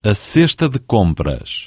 a cesta de compras.